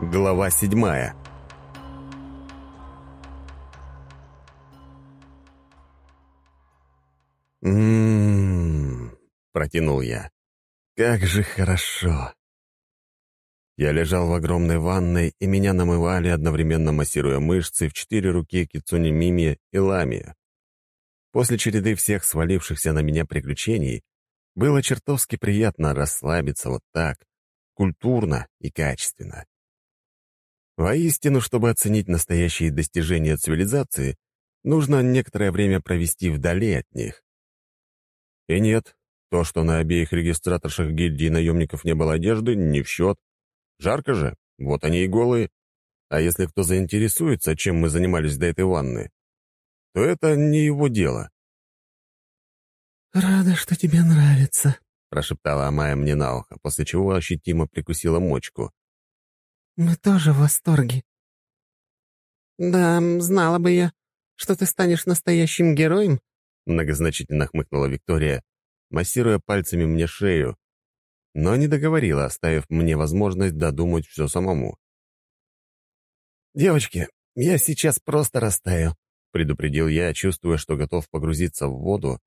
Глава седьмая «М-м-м», протянул я. «Как же хорошо!» Я лежал в огромной ванной, и меня намывали, одновременно массируя мышцы в четыре руки Кицуни Мими и Ламия. После череды всех свалившихся на меня приключений было чертовски приятно расслабиться вот так, культурно и качественно. Воистину, чтобы оценить настоящие достижения цивилизации, нужно некоторое время провести вдали от них. И нет, то, что на обеих регистраторшах гильдии наемников не было одежды, не в счет. Жарко же, вот они и голые. А если кто заинтересуется, чем мы занимались до этой ванны, то это не его дело. «Рада, что тебе нравится», — прошептала Амая мне на ухо, после чего ощутимо прикусила мочку. «Мы тоже в восторге». «Да, знала бы я, что ты станешь настоящим героем», — многозначительно хмыкнула Виктория, массируя пальцами мне шею, но не договорила, оставив мне возможность додумать все самому. «Девочки, я сейчас просто растаю», — предупредил я, чувствуя, что готов погрузиться в воду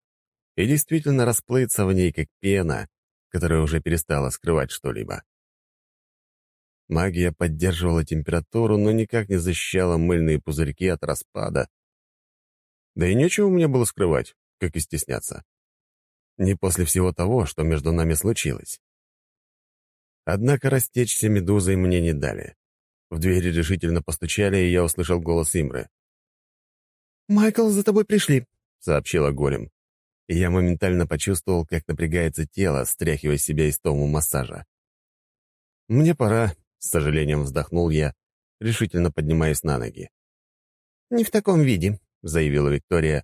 и действительно расплыться в ней, как пена, которая уже перестала скрывать что-либо. Магия поддерживала температуру, но никак не защищала мыльные пузырьки от распада. Да и нечего мне было скрывать, как и стесняться. Не после всего того, что между нами случилось. Однако растечься медузой мне не дали. В двери решительно постучали, и я услышал голос Имры. «Майкл, за тобой пришли», — сообщила Голем и я моментально почувствовал, как напрягается тело, стряхивая себя из тому массажа. «Мне пора», — с сожалением вздохнул я, решительно поднимаясь на ноги. «Не в таком виде», — заявила Виктория,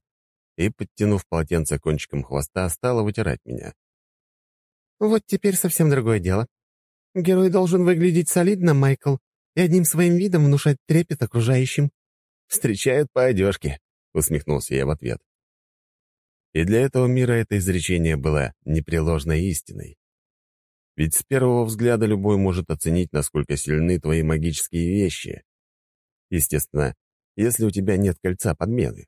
и, подтянув полотенце кончиком хвоста, стала вытирать меня. «Вот теперь совсем другое дело. Герой должен выглядеть солидно, Майкл, и одним своим видом внушать трепет окружающим». «Встречают по одежке», — усмехнулся я в ответ. И для этого мира это изречение было непреложной истиной. Ведь с первого взгляда любой может оценить, насколько сильны твои магические вещи. Естественно, если у тебя нет кольца подмены.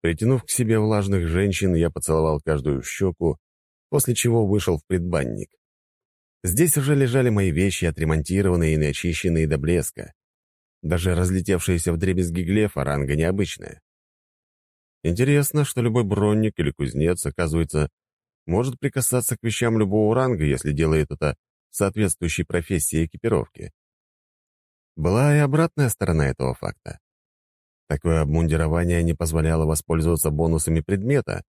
Притянув к себе влажных женщин, я поцеловал каждую щеку, после чего вышел в предбанник. Здесь уже лежали мои вещи, отремонтированные и начищенные до блеска. Даже разлетевшаяся вдребезги глефа ранга необычная. Интересно, что любой бронник или кузнец, оказывается, может прикасаться к вещам любого ранга, если делает это соответствующей профессии экипировки. Была и обратная сторона этого факта. Такое обмундирование не позволяло воспользоваться бонусами предмета,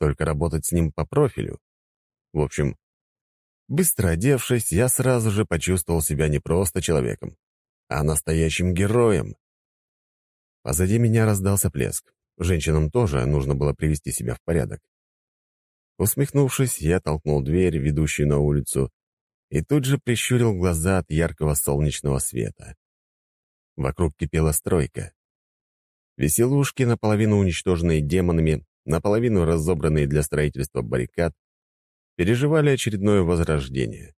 только работать с ним по профилю. В общем, быстро одевшись, я сразу же почувствовал себя не просто человеком, а настоящим героем. Позади меня раздался плеск. Женщинам тоже нужно было привести себя в порядок. Усмехнувшись, я толкнул дверь, ведущую на улицу, и тут же прищурил глаза от яркого солнечного света. Вокруг кипела стройка. Веселушки, наполовину уничтоженные демонами, наполовину разобранные для строительства баррикад, переживали очередное возрождение.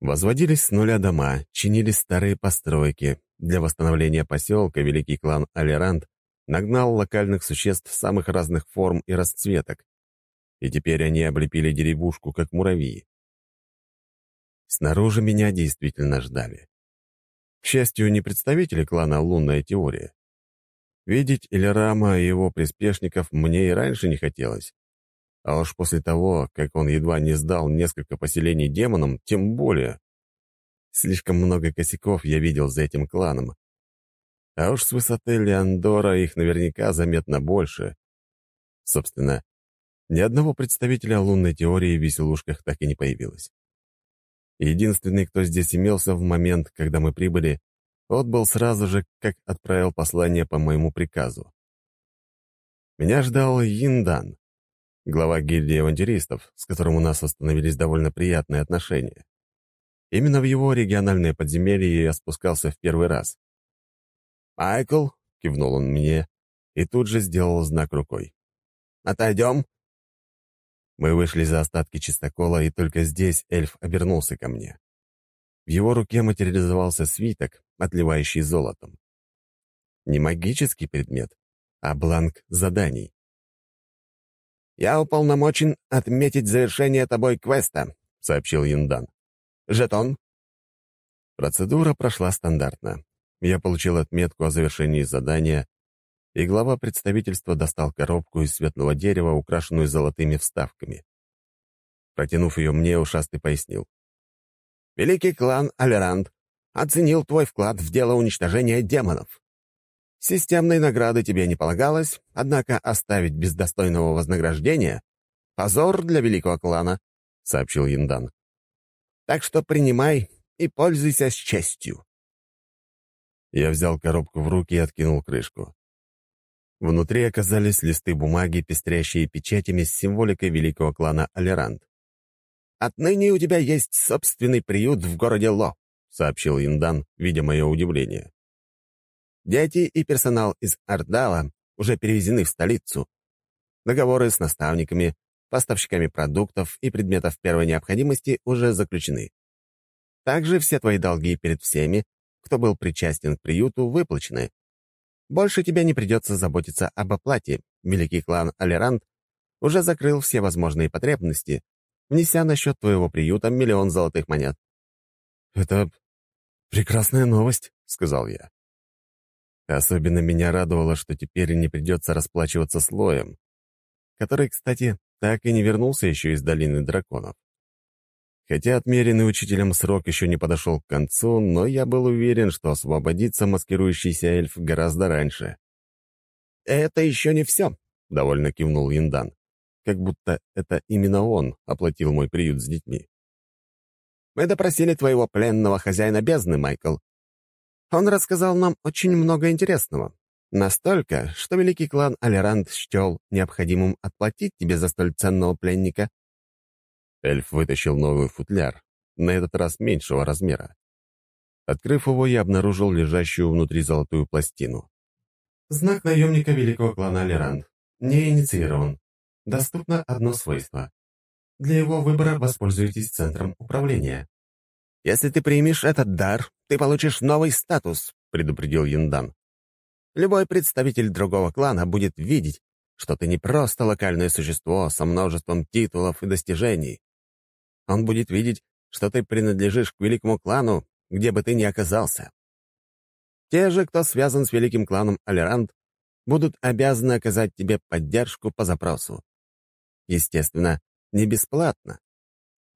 Возводились с нуля дома, чинились старые постройки. Для восстановления поселка великий клан Алерант нагнал локальных существ самых разных форм и расцветок, и теперь они облепили деревушку, как муравьи. Снаружи меня действительно ждали. К счастью, не представители клана «Лунная теория». Видеть Элерама и его приспешников мне и раньше не хотелось. А уж после того, как он едва не сдал несколько поселений демонам, тем более. Слишком много косяков я видел за этим кланом, а уж с высоты Леандора их наверняка заметно больше. Собственно, ни одного представителя лунной теории в веселушках так и не появилось. Единственный, кто здесь имелся в момент, когда мы прибыли, отбыл сразу же, как отправил послание по моему приказу. Меня ждал Йиндан, глава гильдии авантюристов, с которым у нас установились довольно приятные отношения. Именно в его региональное подземелье я спускался в первый раз. «Майкл», — кивнул он мне и тут же сделал знак рукой. «Отойдем?» Мы вышли за остатки чистокола, и только здесь эльф обернулся ко мне. В его руке материализовался свиток, отливающий золотом. Не магический предмет, а бланк заданий. «Я уполномочен отметить завершение тобой квеста», — сообщил Яндан. «Жетон?» Процедура прошла стандартно. Я получил отметку о завершении задания, и глава представительства достал коробку из светлого дерева, украшенную золотыми вставками. Протянув ее мне, ушастый пояснил. «Великий клан Алеранд оценил твой вклад в дело уничтожения демонов. Системной награды тебе не полагалось, однако оставить без достойного вознаграждения — позор для великого клана», — сообщил Яндан. «Так что принимай и пользуйся с честью». Я взял коробку в руки и откинул крышку. Внутри оказались листы бумаги, пестрящие печатями с символикой великого клана Алерант. «Отныне у тебя есть собственный приют в городе Ло», — сообщил Индан, видя мое удивление. «Дети и персонал из Ардала уже перевезены в столицу. Договоры с наставниками, поставщиками продуктов и предметов первой необходимости уже заключены. Также все твои долги перед всеми, кто был причастен к приюту, выплачены. Больше тебе не придется заботиться об оплате. Великий клан Алерант уже закрыл все возможные потребности, внеся на счет твоего приюта миллион золотых монет. «Это прекрасная новость», — сказал я. Особенно меня радовало, что теперь не придется расплачиваться слоем, который, кстати, так и не вернулся еще из Долины Драконов. Хотя отмеренный учителем срок еще не подошел к концу, но я был уверен, что освободится маскирующийся эльф гораздо раньше. «Это еще не все», — довольно кивнул Яндан, как будто это именно он оплатил мой приют с детьми. «Мы допросили твоего пленного хозяина бездны, Майкл. Он рассказал нам очень много интересного. Настолько, что великий клан Алерант счел необходимым отплатить тебе за столь ценного пленника. Эльф вытащил новый футляр, на этот раз меньшего размера. Открыв его, я обнаружил лежащую внутри золотую пластину. Знак наемника великого клана Алеранд. Не инициирован. Доступно одно свойство. Для его выбора воспользуйтесь центром управления. «Если ты примешь этот дар, ты получишь новый статус», — предупредил Яндан. «Любой представитель другого клана будет видеть, что ты не просто локальное существо со множеством титулов и достижений. Он будет видеть, что ты принадлежишь к великому клану, где бы ты ни оказался. Те же, кто связан с великим кланом Алерант, будут обязаны оказать тебе поддержку по запросу. Естественно, не бесплатно.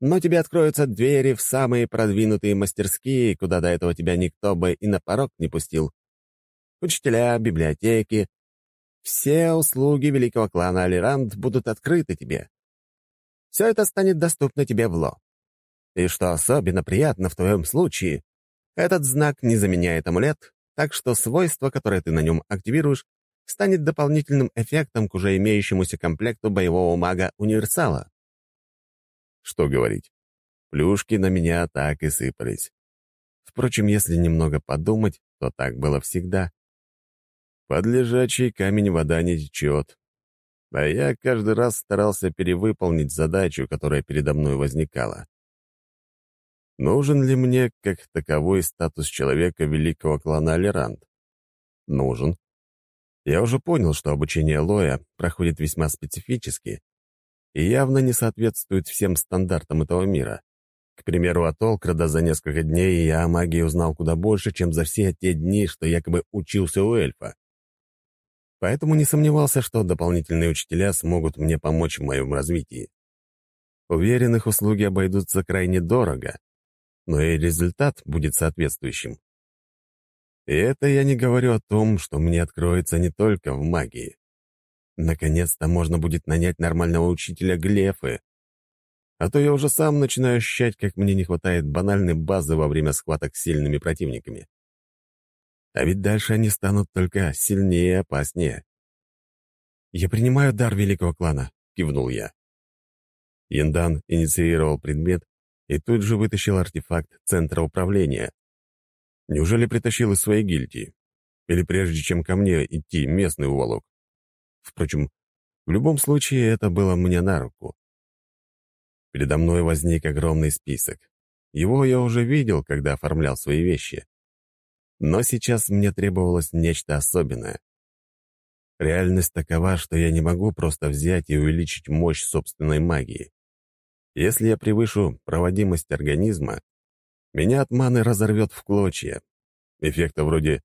Но тебе откроются двери в самые продвинутые мастерские, куда до этого тебя никто бы и на порог не пустил. Учителя, библиотеки. Все услуги великого клана Алирант будут открыты тебе все это станет доступно тебе в Ло. И что особенно приятно в твоем случае, этот знак не заменяет амулет, так что свойство, которое ты на нем активируешь, станет дополнительным эффектом к уже имеющемуся комплекту боевого мага-универсала. Что говорить, плюшки на меня так и сыпались. Впрочем, если немного подумать, то так было всегда. Под лежачий камень вода не течет, а я каждый раз старался перевыполнить задачу, которая передо мной возникала. Нужен ли мне как таковой статус человека великого клана Алерант? Нужен. Я уже понял, что обучение Лоя проходит весьма специфически и явно не соответствует всем стандартам этого мира. К примеру, от Олкрада за несколько дней я о магии узнал куда больше, чем за все те дни, что якобы учился у эльфа поэтому не сомневался, что дополнительные учителя смогут мне помочь в моем развитии. Уверен, их услуги обойдутся крайне дорого, но и результат будет соответствующим. И это я не говорю о том, что мне откроется не только в магии. Наконец-то можно будет нанять нормального учителя Глефы. А то я уже сам начинаю ощущать, как мне не хватает банальной базы во время схваток с сильными противниками. А ведь дальше они станут только сильнее и опаснее. «Я принимаю дар великого клана», — кивнул я. Яндан инициировал предмет и тут же вытащил артефакт Центра управления. Неужели притащил из своей гильдии? Или прежде чем ко мне идти, местный уволок? Впрочем, в любом случае это было мне на руку. Передо мной возник огромный список. Его я уже видел, когда оформлял свои вещи. Но сейчас мне требовалось нечто особенное. Реальность такова, что я не могу просто взять и увеличить мощь собственной магии. Если я превышу проводимость организма, меня от маны разорвет в клочья. Эффекта вроде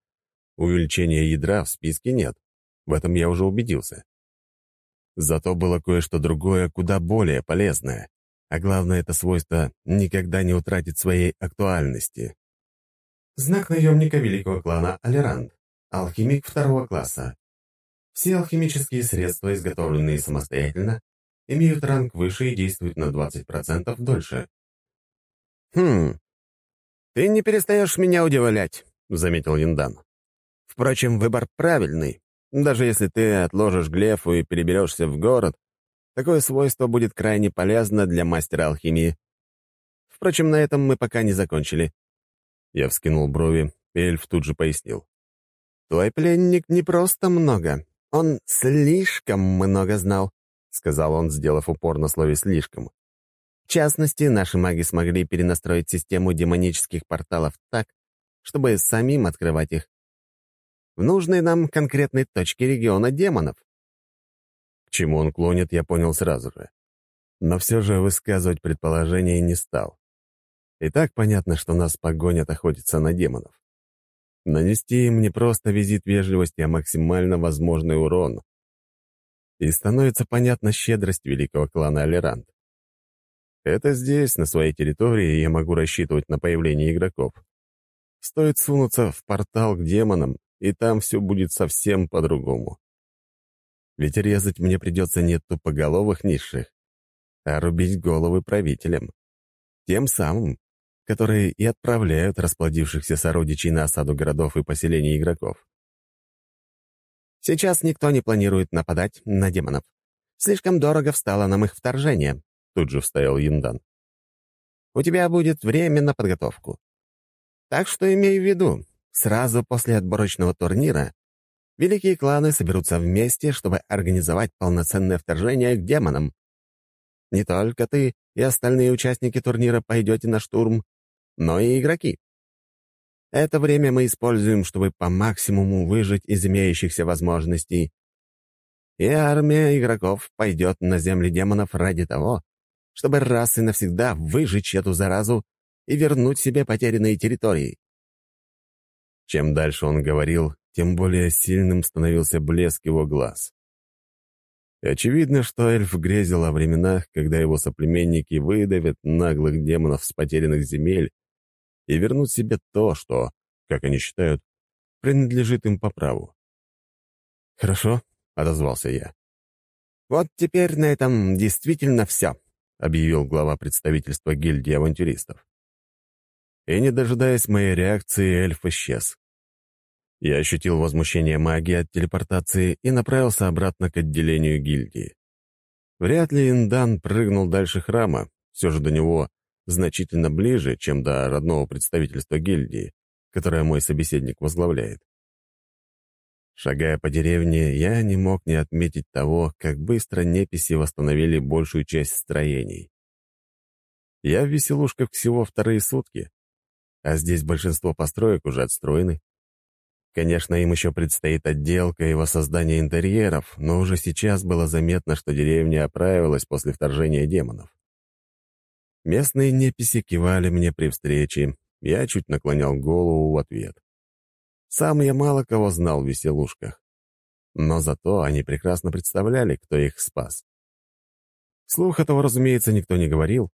увеличения ядра в списке нет. В этом я уже убедился. Зато было кое-что другое, куда более полезное. А главное, это свойство никогда не утратит своей актуальности. Знак наемника великого клана Алеранд. Алхимик второго класса. Все алхимические средства, изготовленные самостоятельно, имеют ранг выше и действуют на 20% дольше. «Хм, ты не перестаешь меня удивлять», — заметил Яндан. «Впрочем, выбор правильный. Даже если ты отложишь глефу и переберешься в город, такое свойство будет крайне полезно для мастера алхимии. Впрочем, на этом мы пока не закончили». Я вскинул брови, эльф тут же пояснил. «Твой пленник не просто много, он слишком много знал», — сказал он, сделав упор на слове «слишком». В частности, наши маги смогли перенастроить систему демонических порталов так, чтобы самим открывать их в нужной нам конкретной точке региона демонов. К чему он клонит, я понял сразу же. Но все же высказывать предположение не стал. И так понятно, что нас погонят охотиться на демонов. Нанести им не просто визит вежливости, а максимально возможный урон. И становится понятна щедрость великого клана Алерант. Это здесь, на своей территории, я могу рассчитывать на появление игроков. Стоит сунуться в портал к демонам, и там все будет совсем по-другому. Ведь резать мне придется не тупоголовых низших, а рубить головы правителям. Тем самым, которые и отправляют расплодившихся сородичей на осаду городов и поселений игроков. «Сейчас никто не планирует нападать на демонов. Слишком дорого встало нам их вторжение», — тут же вставил Яндан. «У тебя будет время на подготовку. Так что имей в виду, Сразу после отборочного турнира великие кланы соберутся вместе, чтобы организовать полноценное вторжение к демонам. Не только ты и остальные участники турнира пойдете на штурм, но и игроки. Это время мы используем, чтобы по максимуму выжить из имеющихся возможностей. И армия игроков пойдет на земли демонов ради того, чтобы раз и навсегда выжечь эту заразу и вернуть себе потерянные территории. Чем дальше он говорил, тем более сильным становился блеск его глаз. Очевидно, что эльф грезил о временах, когда его соплеменники выдавят наглых демонов с потерянных земель и вернут себе то, что, как они считают, принадлежит им по праву. «Хорошо», — отозвался я. «Вот теперь на этом действительно все», — объявил глава представительства гильдии авантюристов. И, не дожидаясь моей реакции, эльф исчез. Я ощутил возмущение магии от телепортации и направился обратно к отделению гильдии. Вряд ли Индан прыгнул дальше храма, все же до него значительно ближе, чем до родного представительства гильдии, которое мой собеседник возглавляет. Шагая по деревне, я не мог не отметить того, как быстро неписи восстановили большую часть строений. Я в веселушках всего вторые сутки, а здесь большинство построек уже отстроены. Конечно, им еще предстоит отделка и воссоздание интерьеров, но уже сейчас было заметно, что деревня оправилась после вторжения демонов. Местные неписи кивали мне при встрече, я чуть наклонял голову в ответ. Сам я мало кого знал в веселушках, но зато они прекрасно представляли, кто их спас. Слух этого, разумеется, никто не говорил,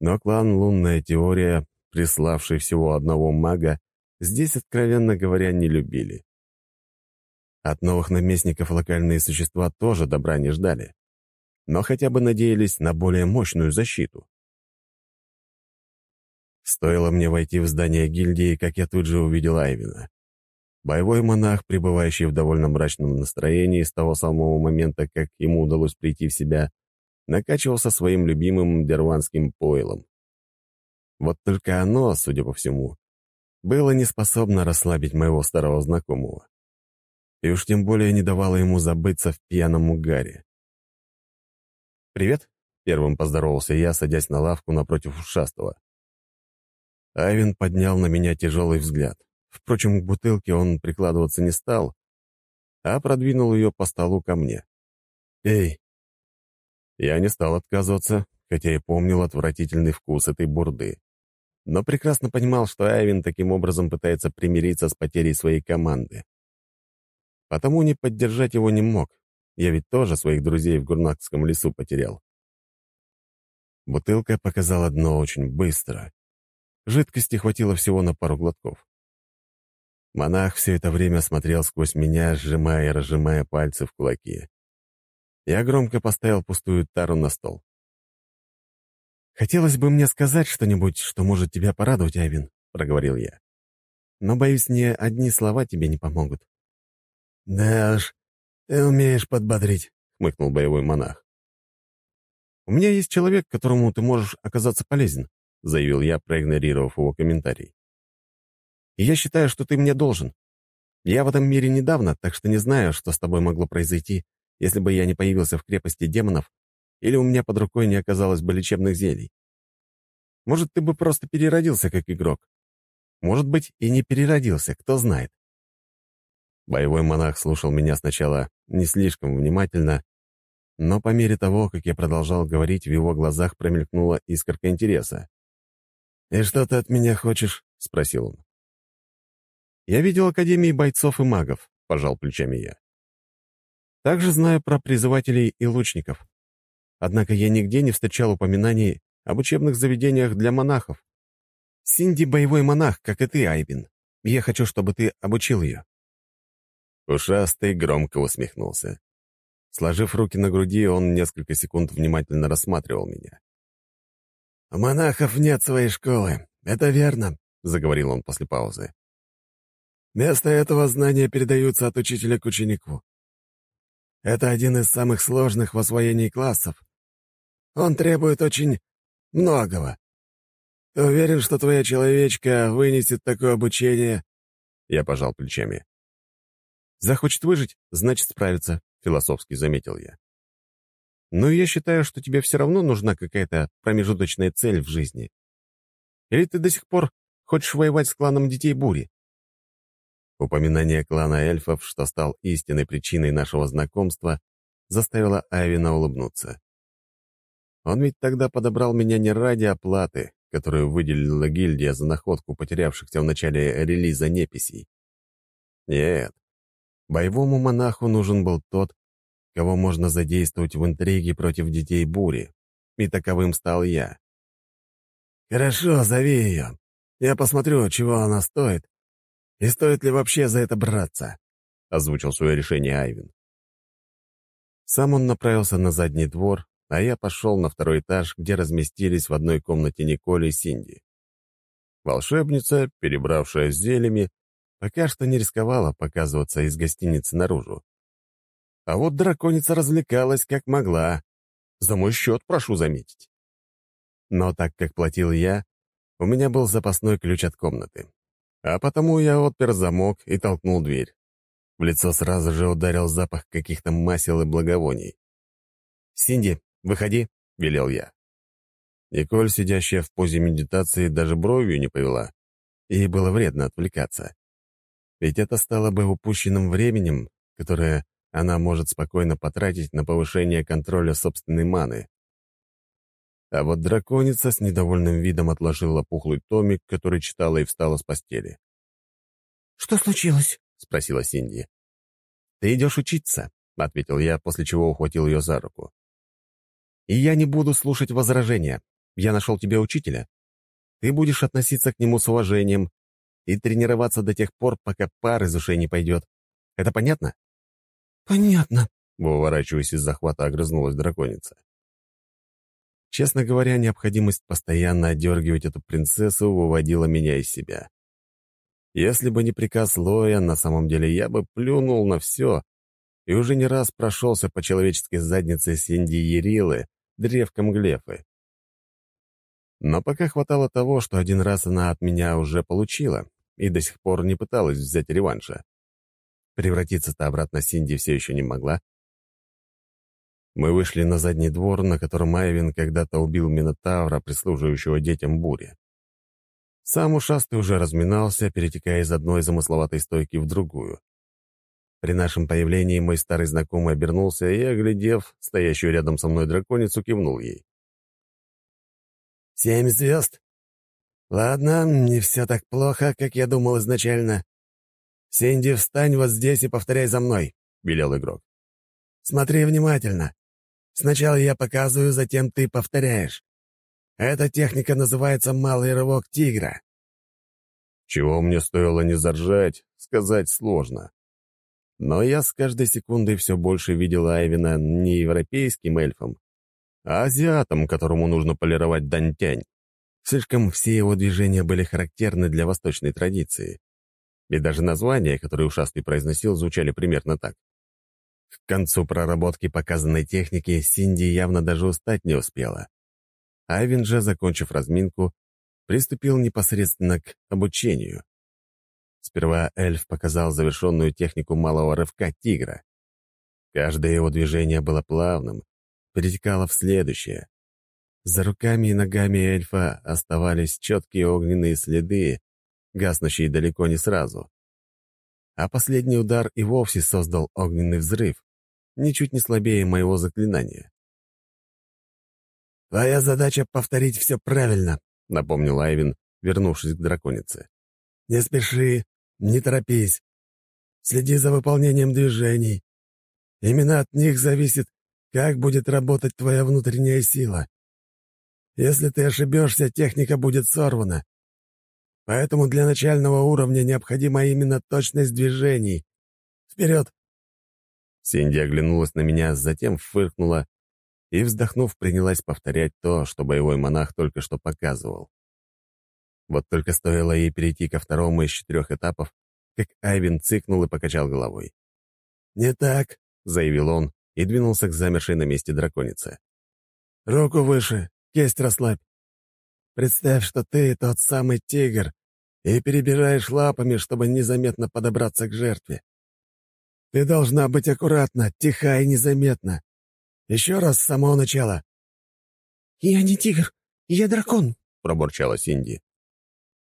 но клан «Лунная теория», приславший всего одного мага, здесь, откровенно говоря, не любили. От новых наместников локальные существа тоже добра не ждали, но хотя бы надеялись на более мощную защиту. Стоило мне войти в здание гильдии, как я тут же увидел Айвина. Боевой монах, пребывающий в довольно мрачном настроении с того самого момента, как ему удалось прийти в себя, накачивался своим любимым дерванским пойлом. Вот только оно, судя по всему, было не способно расслабить моего старого знакомого. И уж тем более не давало ему забыться в пьяном угаре. «Привет», — первым поздоровался я, садясь на лавку напротив ушастого. Айвин поднял на меня тяжелый взгляд. Впрочем, к бутылке он прикладываться не стал, а продвинул ее по столу ко мне. «Эй!» Я не стал отказываться, хотя и помнил отвратительный вкус этой бурды. Но прекрасно понимал, что Айвин таким образом пытается примириться с потерей своей команды. Потому не поддержать его не мог. Я ведь тоже своих друзей в Гурнакском лесу потерял. Бутылка показала дно очень быстро. Жидкости хватило всего на пару глотков. Монах все это время смотрел сквозь меня, сжимая и разжимая пальцы в кулаки. Я громко поставил пустую тару на стол. «Хотелось бы мне сказать что-нибудь, что может тебя порадовать, Айвин», — проговорил я. «Но, боюсь, ни одни слова тебе не помогут». «Да уж, ты умеешь подбодрить», — хмыкнул боевой монах. «У меня есть человек, которому ты можешь оказаться полезен», — заявил я, проигнорировав его комментарий. «И я считаю, что ты мне должен. Я в этом мире недавно, так что не знаю, что с тобой могло произойти, если бы я не появился в крепости демонов или у меня под рукой не оказалось бы лечебных зелий. Может, ты бы просто переродился как игрок. Может быть, и не переродился, кто знает. Боевой монах слушал меня сначала не слишком внимательно, но по мере того, как я продолжал говорить, в его глазах промелькнула искорка интереса. «И что ты от меня хочешь?» — спросил он. «Я видел Академии бойцов и магов», — пожал плечами я. «Также знаю про призывателей и лучников. Однако я нигде не встречал упоминаний об учебных заведениях для монахов. Синди — боевой монах, как и ты, Айбин. Я хочу, чтобы ты обучил ее». Ушастый громко усмехнулся. Сложив руки на груди, он несколько секунд внимательно рассматривал меня. «У монахов нет своей школы, это верно», — заговорил он после паузы. «Вместо этого знания передаются от учителя к ученику. Это один из самых сложных в освоении классов. Он требует очень многого. Уверен, что твоя человечка вынесет такое обучение?» Я пожал плечами. «Захочет выжить, значит справится», — философски заметил я. Но я считаю, что тебе все равно нужна какая-то промежуточная цель в жизни. Или ты до сих пор хочешь воевать с кланом Детей Бури?» Упоминание клана эльфов, что стал истинной причиной нашего знакомства, заставило Айвина улыбнуться. Он ведь тогда подобрал меня не ради оплаты, которую выделила гильдия за находку потерявшихся в начале релиза неписей. Нет, боевому монаху нужен был тот, кого можно задействовать в интриге против детей бури. И таковым стал я. «Хорошо, зови ее. Я посмотрю, чего она стоит, и стоит ли вообще за это браться», — озвучил свое решение Айвин. Сам он направился на задний двор, а я пошел на второй этаж, где разместились в одной комнате Николь и Синди. Волшебница, перебравшая с зельями, пока что не рисковала показываться из гостиницы наружу. А вот драконица развлекалась как могла. За мой счет, прошу заметить. Но так как платил я, у меня был запасной ключ от комнаты. А потому я отпер замок и толкнул дверь. В лицо сразу же ударил запах каких-то масел и благовоний. «Синди, выходи», — велел я. Николь, сидящая в позе медитации, даже бровью не повела. Ей было вредно отвлекаться. Ведь это стало бы упущенным временем, которое она может спокойно потратить на повышение контроля собственной маны. А вот драконица с недовольным видом отложила пухлый томик, который читала и встала с постели. «Что случилось?» — спросила Синди. «Ты идешь учиться», — ответил я, после чего ухватил ее за руку. «И я не буду слушать возражения. Я нашел тебе учителя. Ты будешь относиться к нему с уважением и тренироваться до тех пор, пока пар из ушей не пойдет. Это понятно?» «Понятно», — выворачиваясь из захвата, огрызнулась драконица. Честно говоря, необходимость постоянно одергивать эту принцессу выводила меня из себя. Если бы не приказ Лоя, на самом деле я бы плюнул на все и уже не раз прошелся по человеческой заднице Синди Ерилы, древком Глефы. Но пока хватало того, что один раз она от меня уже получила и до сих пор не пыталась взять реванша. Превратиться-то обратно Синди все еще не могла. Мы вышли на задний двор, на котором Айвин когда-то убил Минотавра, прислуживающего детям бури. Сам ушастый уже разминался, перетекая из одной замысловатой стойки в другую. При нашем появлении мой старый знакомый обернулся и, оглядев стоящую рядом со мной драконицу, кивнул ей. «Семь звезд? Ладно, не все так плохо, как я думал изначально. Синди, встань вот здесь и повторяй за мной», — велел игрок. «Смотри внимательно. Сначала я показываю, затем ты повторяешь. Эта техника называется «малый рывок тигра». Чего мне стоило не заржать, сказать сложно. Но я с каждой секундой все больше видел Айвина не европейским эльфом, а азиатом, которому нужно полировать дантянь. Слишком все его движения были характерны для восточной традиции. И даже названия, которые ушастый произносил, звучали примерно так. К концу проработки показанной техники Синди явно даже устать не успела. Айвин же, закончив разминку, приступил непосредственно к обучению. Сперва эльф показал завершенную технику малого рывка тигра. Каждое его движение было плавным, перетекало в следующее. За руками и ногами эльфа оставались четкие огненные следы, гаснущие далеко не сразу. А последний удар и вовсе создал огненный взрыв, ничуть не слабее моего заклинания. «Твоя задача — повторить все правильно», — напомнил Айвин, вернувшись к драконице. «Не спеши, не торопись. Следи за выполнением движений. Именно от них зависит, как будет работать твоя внутренняя сила. Если ты ошибешься, техника будет сорвана. Поэтому для начального уровня необходима именно точность движений. Вперед!» Синди оглянулась на меня, затем фыркнула и, вздохнув, принялась повторять то, что боевой монах только что показывал. Вот только стоило ей перейти ко второму из четырех этапов, как Айвин цыкнул и покачал головой. «Не так», — заявил он и двинулся к замершей на месте драконице. «Руку выше, кисть расслабь. Представь, что ты тот самый тигр и перебираешь лапами, чтобы незаметно подобраться к жертве. Ты должна быть аккуратна, тиха и незаметна. Еще раз с самого начала». «Я не тигр, я дракон», — пробурчала Синди.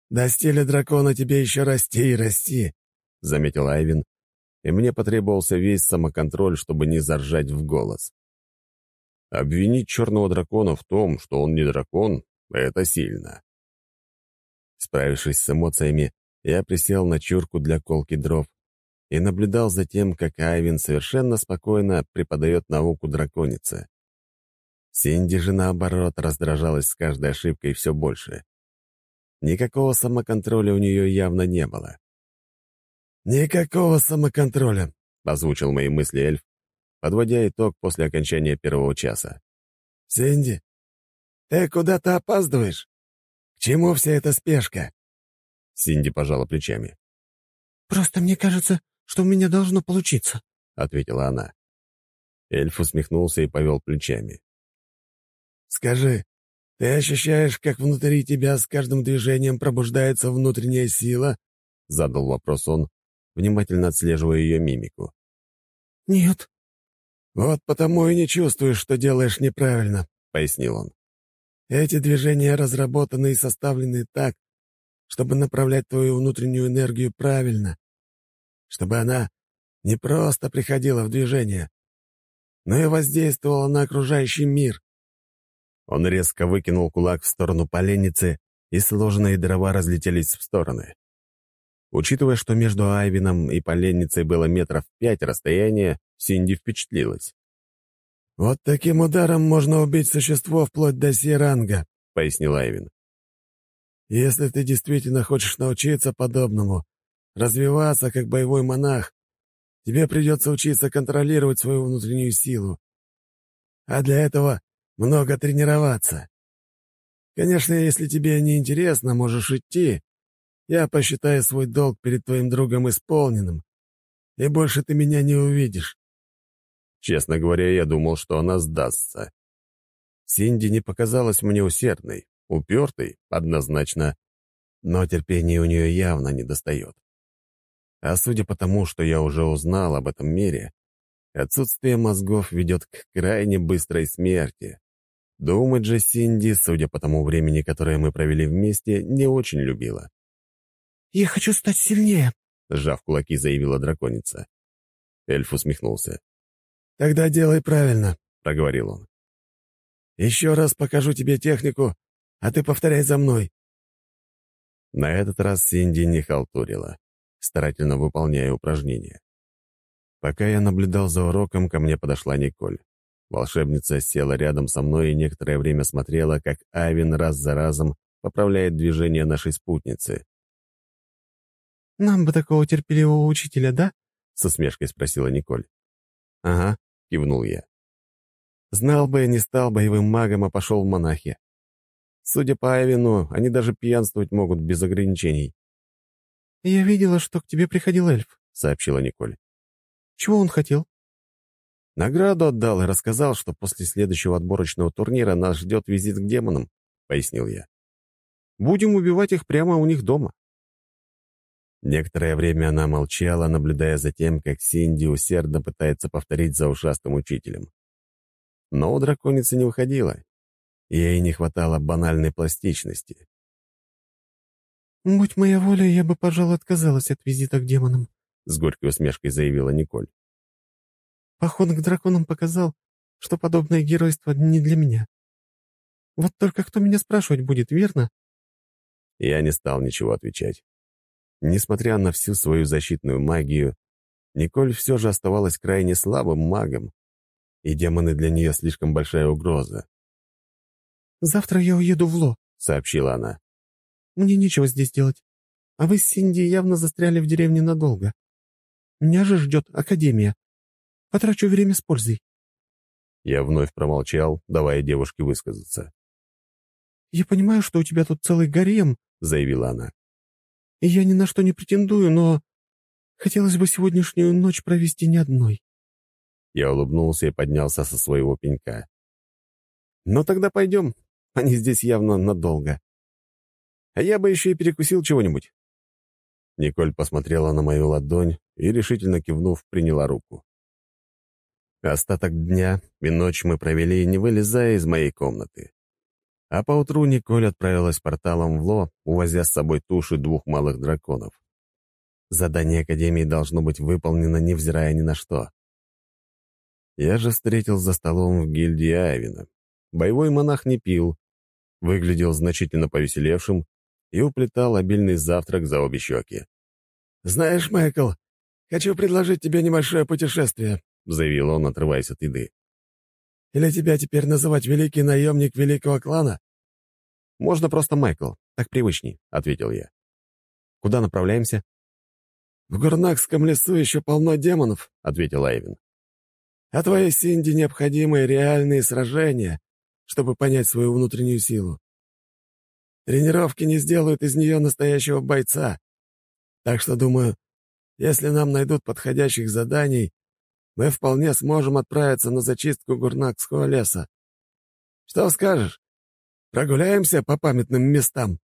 «До стиля дракона тебе еще расти и расти», — заметил Айвин, и мне потребовался весь самоконтроль, чтобы не заржать в голос. Обвинить черного дракона в том, что он не дракон, это сильно. Справившись с эмоциями, я присел на чурку для колки дров и наблюдал за тем, как Айвин совершенно спокойно преподает науку драконице. Синди же, наоборот, раздражалась с каждой ошибкой все больше. Никакого самоконтроля у нее явно не было. «Никакого самоконтроля», — озвучил мои мысли эльф, подводя итог после окончания первого часа. «Синди, ты куда-то опаздываешь? К чему вся эта спешка?» Синди пожала плечами. «Просто мне кажется, что у меня должно получиться», — ответила она. Эльф усмехнулся и повел плечами. «Скажи, ты ощущаешь, как внутри тебя с каждым движением пробуждается внутренняя сила?» — задал вопрос он, внимательно отслеживая ее мимику. «Нет». «Вот потому и не чувствуешь, что делаешь неправильно», — пояснил он. Эти движения разработаны и составлены так, чтобы направлять твою внутреннюю энергию правильно, чтобы она не просто приходила в движение, но и воздействовала на окружающий мир. Он резко выкинул кулак в сторону поленницы, и сложенные дрова разлетелись в стороны. Учитывая, что между Айвином и поленницей было метров пять расстояния, Синди впечатлилась. «Вот таким ударом можно убить существо вплоть до Си-ранга», — пояснил Айвин. «Если ты действительно хочешь научиться подобному, развиваться как боевой монах, тебе придется учиться контролировать свою внутреннюю силу. А для этого много тренироваться. Конечно, если тебе не интересно, можешь идти. Я посчитаю свой долг перед твоим другом исполненным, и больше ты меня не увидишь. Честно говоря, я думал, что она сдастся. Синди не показалась мне усердной, упертой, однозначно, но терпения у нее явно не достает. А судя по тому, что я уже узнал об этом мире, отсутствие мозгов ведет к крайне быстрой смерти. Думать же Синди, судя по тому времени, которое мы провели вместе, не очень любила. «Я хочу стать сильнее», — сжав кулаки, заявила драконица. Эльф усмехнулся. «Тогда делай правильно», — проговорил он. «Еще раз покажу тебе технику, а ты повторяй за мной». На этот раз Синди не халтурила, старательно выполняя упражнения. Пока я наблюдал за уроком, ко мне подошла Николь. Волшебница села рядом со мной и некоторое время смотрела, как Авин раз за разом поправляет движение нашей спутницы. «Нам бы такого терпеливого учителя, да?» — с усмешкой спросила Николь. «Ага», — кивнул я. «Знал бы, не стал боевым магом, а пошел в монахи. Судя по Авину, они даже пьянствовать могут без ограничений». «Я видела, что к тебе приходил эльф», — сообщила Николь. «Чего он хотел?» «Награду отдал и рассказал, что после следующего отборочного турнира нас ждет визит к демонам», — пояснил я. «Будем убивать их прямо у них дома». Некоторое время она молчала, наблюдая за тем, как Синди усердно пытается повторить за ушастым учителем. Но у драконицы не выходило. Ей не хватало банальной пластичности. «Будь моя воля, я бы, пожалуй, отказалась от визита к демонам», — с горькой усмешкой заявила Николь. «Поход к драконам показал, что подобное геройство не для меня. Вот только кто меня спрашивать будет, верно?» Я не стал ничего отвечать. Несмотря на всю свою защитную магию, Николь все же оставалась крайне слабым магом, и демоны для нее слишком большая угроза. «Завтра я уеду в Ло», — сообщила она. «Мне нечего здесь делать. А вы с Синди явно застряли в деревне надолго. Меня же ждет Академия. Потрачу время с пользой». Я вновь промолчал, давая девушке высказаться. «Я понимаю, что у тебя тут целый гарем», — заявила она. Я ни на что не претендую, но хотелось бы сегодняшнюю ночь провести не одной». Я улыбнулся и поднялся со своего пенька. «Ну тогда пойдем. Они здесь явно надолго. А я бы еще и перекусил чего-нибудь». Николь посмотрела на мою ладонь и, решительно кивнув, приняла руку. Остаток дня и ночь мы провели, не вылезая из моей комнаты. А поутру Николь отправилась порталом в Ло, увозя с собой туши двух малых драконов. Задание Академии должно быть выполнено, невзирая ни на что. Я же встретил за столом в гильдии Айвина. Боевой монах не пил, выглядел значительно повеселевшим и уплетал обильный завтрак за обе щеки. «Знаешь, Майкл, хочу предложить тебе небольшое путешествие», — заявил он, отрываясь от еды. Или тебя теперь называть великий наемник великого клана?» «Можно просто Майкл, так привычней», — ответил я. «Куда направляемся?» «В Гурнакском лесу еще полно демонов», — ответил Айвин. «А твоей Синди необходимы реальные сражения, чтобы понять свою внутреннюю силу. Тренировки не сделают из нее настоящего бойца. Так что, думаю, если нам найдут подходящих заданий, мы вполне сможем отправиться на зачистку Гурнакского леса. Что скажешь? Прогуляемся по памятным местам?»